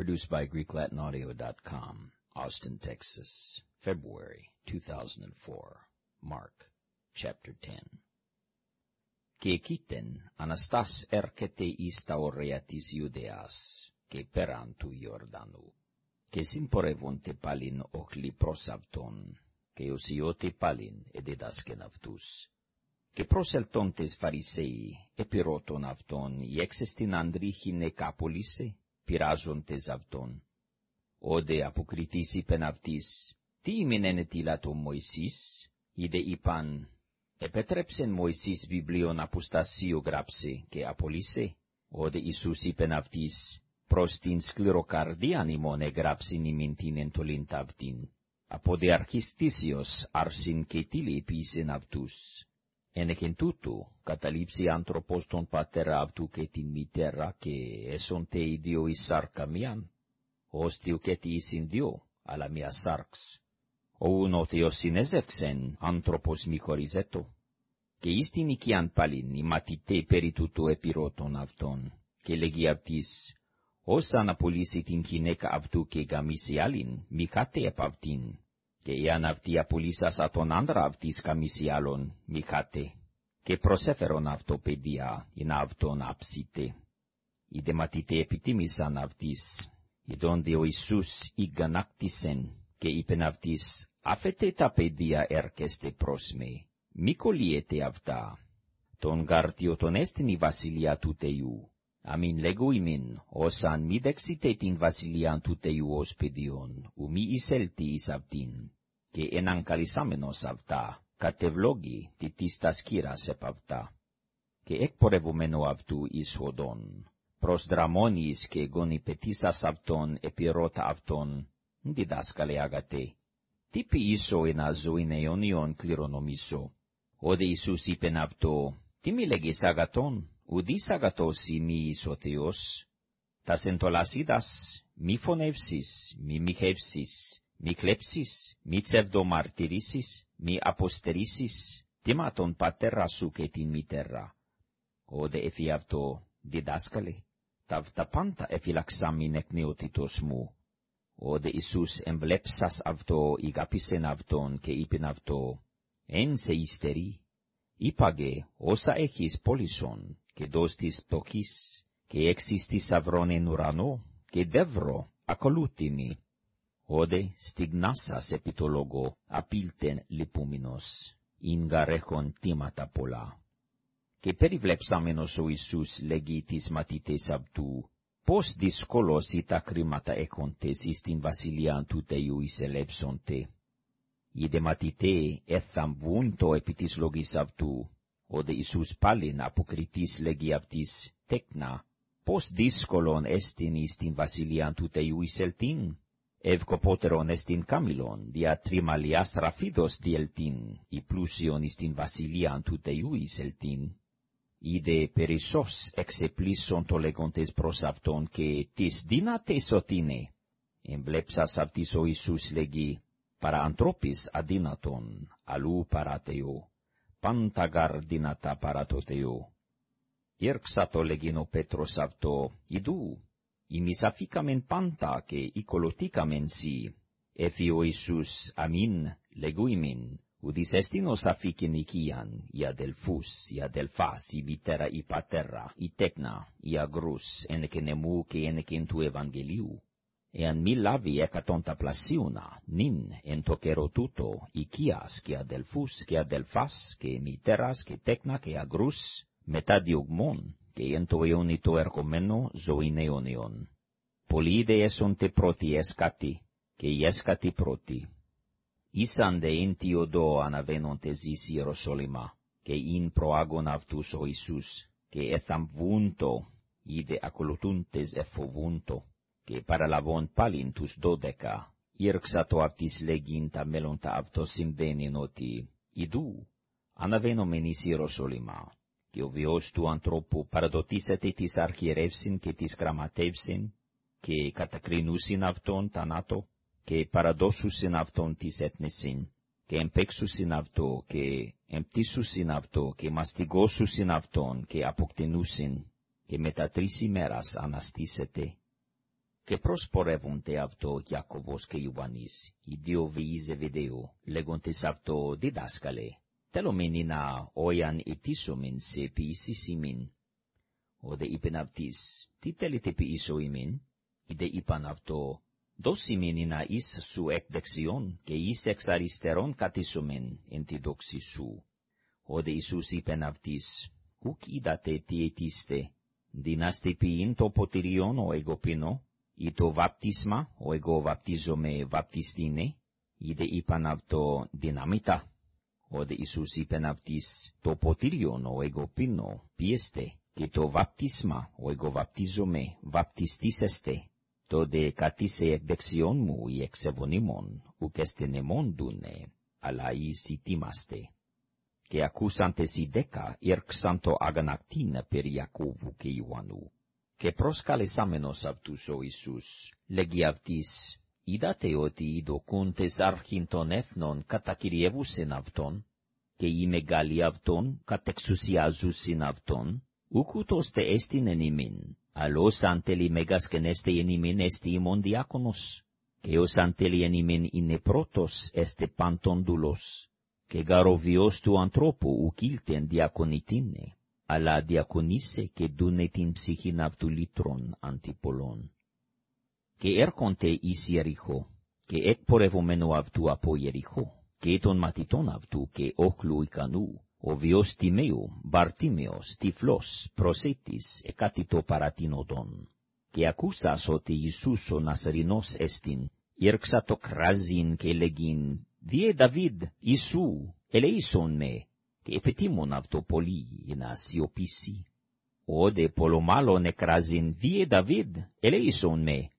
Produced by GreekLatinAudio.com, Austin, Texas, February 2004. Mark, chapter 10. Και εκείτεν Αναστάς έρχεται εις τα ωραία της Ιουδαίας και πέραν του Ιορδανού. Και συμπορεύονται πάλιν όχλοι προς αυτόν, και οσιώτε πάλιν εδιδάσκεν αυτούς. Και προσελτόντες Φαρισαίοι επιρώτων αυτόν, η έξεστην ανδρίχην εκάπολισε, πειράζοντες αυτόν. Όδε αποκριτής είπεν αυτής, τι ημινένε τίλατο Μωυσής, είδε είπαν, επέτρεψεν Μωυσής βιβλίον αποστασίου γράψε και απολύσε. Όδε Ιησούς είπεν αυτής, προς την σκληροκαρδίαν ημών εγράψην ημιν την εντολήν ταυτήν. Από δε αρχιστήσιος άρσιν και τηλεπίσεν αυτούς. Ενεκεν τούτου, καταλήψει άνθρωπος τον πατέρα αυτού και την μητέρα και έσονται οι δύο εις σάρκα μίαν, όστιου και τι εισιν δύο, αλλά μία σάρξ. Οούν ο Θεός συνέζευξεν, άνθρωπος μη χωριζέτο. Και εις την οικιαν πάλιν η μαθητέ περί τούτου επιρώτων αυτών, και λέγει αυτής, όσαν απολύσει την γυναίκα αυτού και γαμίσει άλλην, μη κάτε επ' αυτήν, και εάν αυτή απολύσασα τον άντρα αυτής καμίση άλλον, μη χάτε, και προσέφερον αυτό παιδεία, ειν αυτόν αψίτε. Οι δε μαθητέ επιτίμησαν αυτής, ειδώνde ο Ιησούς ηγανάκτησεν, και είπεν αυτής, αφέτε τα παιδεία έρκεστε προς με, μη κολλιέτε αυτά. Τον γάρτιο τον έστιν η βασιλεία του Θεού, Αμήν λεγούιμιν, όσαν μη δεξιτέ την βασιλίαν του Θεού ως παιδιόν, ου μη εισέλτη εις αυτήν, και έναν καλισάμενος αυτά, κατευλόγη τη της τας κύρας επ' αυτά. Και εκπορευουμένου αυτού εις οδόν, προς δραμόνις και γόνι πετήσας αυτόν επί ρώτα αυτόν, διδάσκαλε αγατέ. Τι πει ίσο ένα ζωήν αιώνιον κληρονομήσω. Ωδε Ιησούς είπεν αυτό, τι μη λέγεις αγατόν τι ποιήσω ένα ζωήν αιώνιον κληρονομήσω. Όδε Ιησούς είπεν αυτό, τι μη λέγεις αγατόν, ουδείς αγατός ημί εις ο Θεός. Τας εντολασίδας, μη φωνεύσεις, μη μοιχεύσεις, μη κλέψεις, μη ψευδομαρτυρήσεις, μη αποστερήσεις, τίμα τον πατέρα σου και την μητέρα. Όδε εφή αυτό, διδάσκαλε, ταυτα πάντα εφυλαξάμιν εκ νεότητος μου. Όδε Ιησούς εμπλέψας αυτό, ηγαπήσεν αυτόν και είπεν αυτό, εν σε υστερεί, είπαγε όσα έχεις πόλισον, και δώσ' της πτωχής, και έξις της αυρών εν ουρανό, και δεύρω, ακολούθη μη. Όδε στιγνάσας επί το λόγο, απίλτεν λυπούμενος, ειν γαρέχον τίματα πολλά. Και περιβλέψαμενος ο Ιησούς λέγει τις μαθητές αυτού, πώς δυσκολώς οι τα κρίματα έχοντες εις την βασιλείαν του Θεού εισελέψονται. Οι δε μαθητέ έθαμβούν το επί της λόγης αυτού, ο δε Ιησούς πάλιν αποκριτής λέγει αυτής, τέκνα, πώς δύσκολον έστιν εις την βασιλείαν του Θεού εισελτήν, ευκοπότερον εστιν καμιλον, δια τριμαλιάς ραφίδος διελτήν, η πλούσιον εις την βασιλείαν του Θεού εισελτήν. Είδε περισσός εξεπλήσον το λέγοντες προς αυτόν και τις δύνατες οτίνε. Εμπλέψας αυτής ο Ιησούς λέγει, παρά ανθρώπης αδύνατον, αλλού παρά Θεό, πάντα γαρ δυνατά παρά το Θεό. Ήρξα το λέγειν ο Πέτρος αυτό, idού, ημισαφήκαμεν πάντα και οικολοτήκαμεν σι, εφή ο Ιησούς αμήν λεγούιμιν, ουδείς εστιν ως αφήκεν οικίαν, η αδελφούς, η αδελφάς, η μητέρα, η πατέρα, η τέκνα, η αγρούς, ένεκεν εμού και ένεκεν του Ευαγγελίου. Εάν μη λάβει έκατον τα πλασίουνα, νυν εν το καιρό τούτο, οικίας και αδελφούς και αδελφάς και μητέρας και τέκνα και αγρούς, μετά διωγμόν, και εν το αιώνι το ερχομένο ζωήν αιώνιον. Πολλοί δε έσονται πρώτοι έσκατοι, και οι έσκατοι πρώτοι. Ήσαν δε εν τι οδό αναβαίνοντες εις Ιεροσόλυμα, και ειν προάγων αυτούς ο Ιησούς, και εθαμβούντο, είδε ακολουθούντες εφοβούντο, και παραλαβών πάλιν τους δώδεκα, ήρξατο αυτής λέγειν τα μέλλοντα αυτό συμβαίνειν ότι, idού, αναβαίνομεν εις Ιεροσόλυμα, και ο βιός του ανθρώπου παραδοτήσεται της αρχιερεύσιν και της γραμματεύσιν, και κατακρινούσιν αυτόν τανάτο, και παραδώσουσιν αυτόν της έθνησιν, και εμπέξουσιν αυτό, και εμπτήσουσιν αυτό, και μαστιγώσουσιν αυτόν, και αποκτηνούσιν, και μετά τρεις ημέρας αναστήσεται. Και προσπορεύονται αυτό Ιάκωβος και Ιωάννης, οι δύο βίοι Ζεβεδαίου, λέγοντες αυτό διδάσκαλε, τελωμένοι να όιαν ετήσομεν σε ποιήσεις ημίν. Όδε είπεν αυτής, τις θέλετε ποιήσω ημίν, είδε είπαν αυτό, δώσιμεν να εις σου εκ δεξιών και εις εξ αριστερών κατήσομεν εν τη δόξη σου. Όδε Ιησούς είπεν αυτής, ουκ είδατε τι ετήστε, δυνάστε ποιήν το ποτηριόν ο εγώ πίνω, ή το βαπτίσμα, ο εγώ βαπτίζομαι βαπτιστήνε, είδε είπαν αυτό δυναμίτα. Όδε Ιησούς είπεν αυτής, το ποτήριον ο εγώ πίνω, πιέστε, και το βαπτίσμα, ο εγώ βαπτίζομαι βαπτιστήσεστε, τότε κατήσε εκ δεξιών μου ή εξ ευωνίμων, ουκ εμών δούνε, αλλά εις ητήμαστε. Και ακούσαντες οι δέκα, ήρξαν αγανακτήν περί Ιακώβου και Ιωάννου. Και προσκαλεσάμενος αυτούς ο Ιησούς, λέγει αυτής, είδατε ότι οι δοκούντες αρχήν των έθνων κατακυριεύουσεν αυτόν, και οι μεγάλοι αυτόν κατεξουσιάζουσιν αυτόν, ουκ ούτως τε έστιν εν ημίν, αλλός αντέλει μέγας κενέστε εν ημίν εστι ημών διάκονος, και ως αντέλει εν ημίν είναι πρώτος εστε πάντων δούλος, και γαροβιός του ανθρώπου ουκ ήλτεν διακονητίνε αλλά διακονήσε και δούνε την ψυχήν αυτού λίτρων αντιπολών. Και έρχονται εις Ιεριχώ, και εκπορευομένου αυτού από Ιεριχώ, και των μαθητών αυτού και όχλου ικανού, ο βιος Τιμαίου, Μπαρτίμιος, τυφλός, προσέτης, εκάτητο παρατηνοδόν. Και ακούσας ότι Ιησούς ο Νασαρινός εστιν, ήρξα το κράζιν και λέγειν, «Διε Δαβίδ, Ιησού, ελέησον με», και επιτήμων αυτό πολύ να σιωπήσει. Ode πολομalo νεκράζιν βίε Δαβίδ, ελέησον με,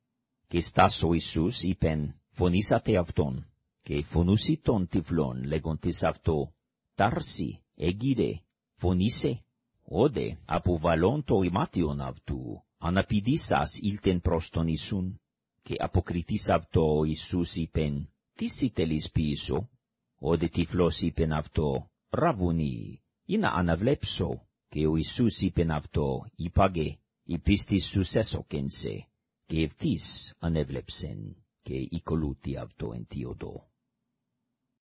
και στάσο Ιησούς είπεν, φωνήσατε αυτόν, και φωνούσι τον τυφλών λέγοντες αυτό, τάρσι, εγύρε, φωνήσε. Ode αποβαλών το ημάτιον αυτού, αναπηδήσας ήλτεν προς τον Ιησούν, και αποκριτής αυτό ο Ιησούς είπεν, τι σιτελείς πίσω, ode τυφλός είπεν αυτό, ραβουνί, ή να αναβλέψω, και ο Ιησούς είπεν αυτό, είπαγε, η πίστης σου σέσοκεν σε, και ευθύς ανέβλεψεν, και οικολούτη αυτό εν τι οδό.